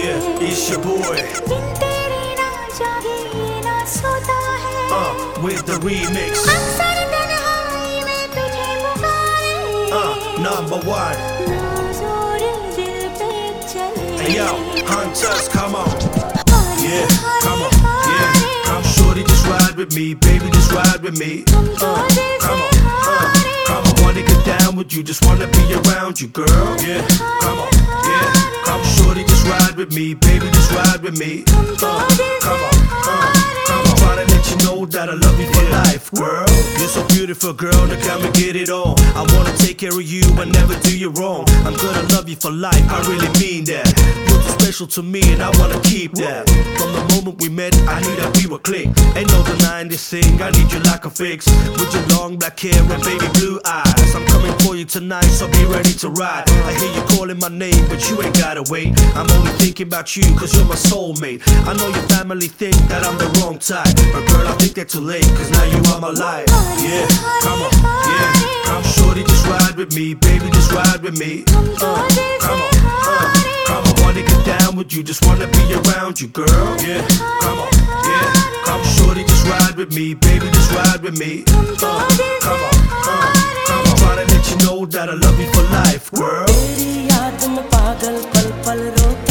Yeah, it's your boy. Uh, with the remix. Uh, number one. Hey yo, hunters, come on. Yeah, come on. Yeah, come on. Shorty, just ride with me, baby, just ride with me. Uh, come on. Uh, come on, wanna get down with you, just wanna be around you, girl. Yeah, come on. Yeah come on. shorty, just ride with me, baby, just ride with me. Uh, come on, uh, come on, tryna let you know that I love you for life, girl. You're so beautiful, girl, now come and get it on. I wanna care of you and never do you wrong. I'm gonna love you for life, I really mean that. You're too special to me and I wanna keep that. From the moment we met, I knew that we were click. Ain't no denying this thing, I need you like a fix. With your long black hair and baby blue eyes. I'm coming for you tonight, so be ready to ride. I hear you calling my name, but you ain't gotta wait. I'm only thinking about you, cause you're my soulmate. I know your family think that I'm the wrong type. But girl, I think they're too late, cause now you are my life. Yeah, come on, yeah. Come shorty, just ride with me, baby, just ride with me. Uh, come on, uh, come on, wanna get down with you, just wanna be around you, girl. Yeah, come on, yeah. Come shorty, just ride with me, baby, just ride with me. Uh, come on, uh, come on, tryna let you know that I love you for life, girl. तेरी याद में पागल पल पल रोता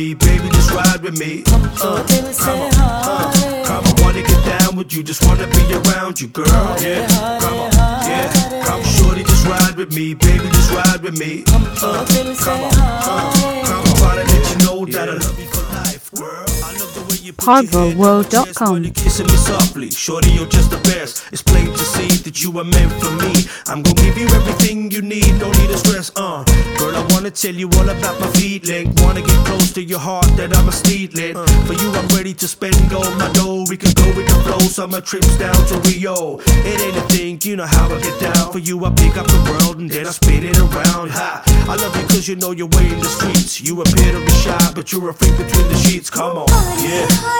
me, baby, just ride with me. Uh, uh come on, come on, wanna get down with you, just wanna be around you, girl. Yeah, come on, yeah, come on, shorty, just ride with me, baby, just ride with me. Come on, come on, uh, you're kissing me softly. Shorty, you're just the best. It's plain to see that you are meant for me. I'm gonna give you everything you need, no need to stress, uh. Girl, I wanna tell you all about my feet length. Wanna get close to your heart that I'm a steedlet. For you, I'm ready to spend all my dough. We can go with the flow, summer trips down to Rio. It ain't a thing, you know how I get down. For you, I pick up the world and then I spin it around. Ha! I love you cause you know your way in the streets. You appear to be shy, but you're a freak between the sheets. Come on, yeah, come on, yeah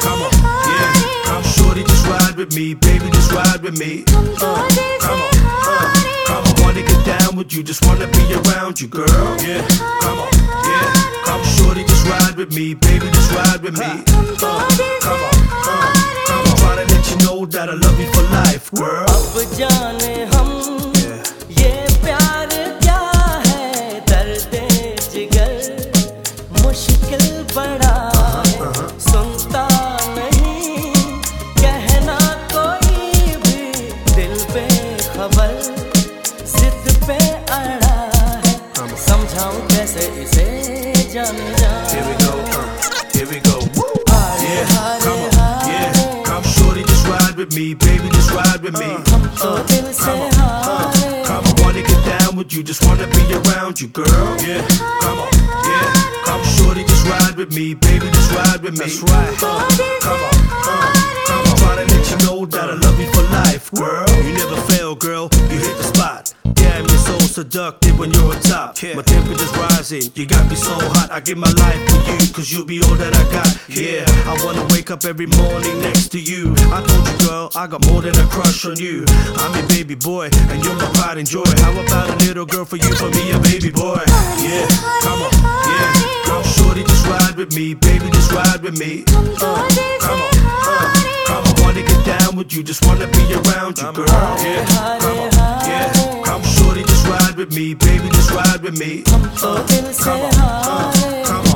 with me, baby, just ride with me. Uh, come on, uh, come on, wanna get down with you, just wanna be around you, girl. Yeah, come on, yeah. Come shorty, just ride with me, baby, just ride with me. Uh, come on, uh, come on, tryna let you know that I love you for life, girl. अब जाने हम Yeah. ये प्यार क्या है दर्द जिगर मुश्किल बड़ा to me. Uh, uh, uh, uh, come on, wanna get down with you, just wanna be around you, girl. Yeah, come on, yeah. Come shorty, just ride with me, baby, just ride with me. That's right. Uh, come on, uh, come on. Try to let you know that I love you for life, girl. You never fail, girl seductive when you're on top. My temperature's rising, you got me so hot. I give my life for you, cause you'll be all that I got. Yeah, I wanna wake up every morning next to you. I told you, girl, I got more than a crush on you. I'm your baby boy, and you're my pride and joy. How about a little girl for you, for me, a baby boy? Yeah, come on, yeah, come shorty, just ride with me, baby, just ride with me. Uh, come on, uh, come on, wanna get down with you, just wanna be around you, girl. Yeah, come on, yeah, come shorty, just ride with me, baby, just ride with me. Uh, come on, uh, come on.